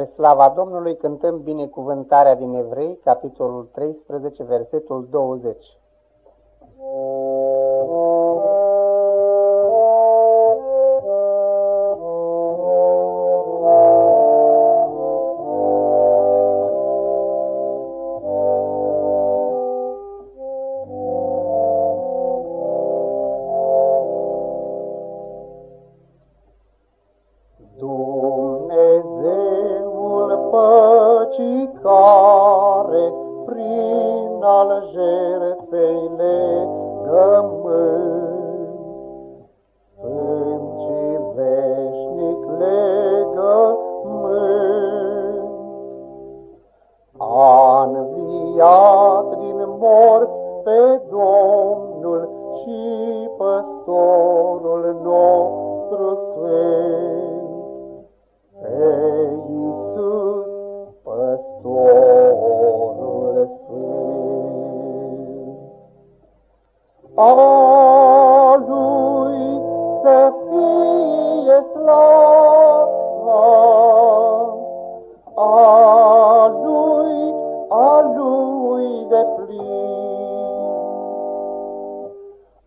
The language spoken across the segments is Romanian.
Spre slava Domnului cântăm binecuvântarea din Evrei, capitolul 13, versetul 20. Care prin al jertfei legământ Sfânt și veșnic legământ. A înviat din morți pe Domnul și păstorul a lui să fie slava, a lui, a lui de plin,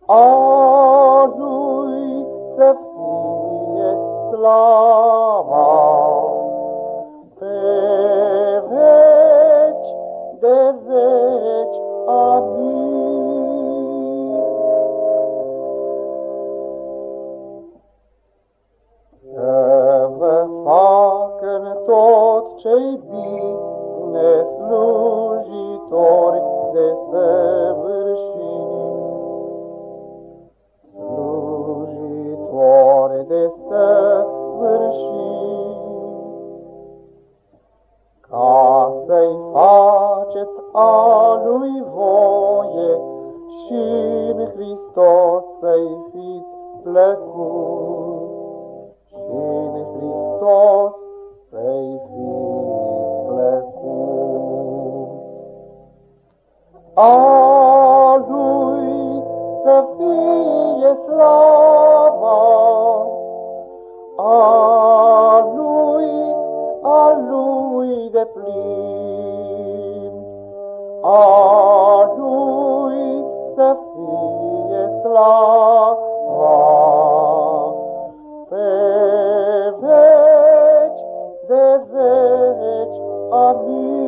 a lui să fie slava, a lui voie și în Hristos să-i fiți plăcut și în Hristos să-i fiți plăcut. A lui să fie slava, a lui, a lui de plin, a lui să fie slava pe veci de veci. Amin.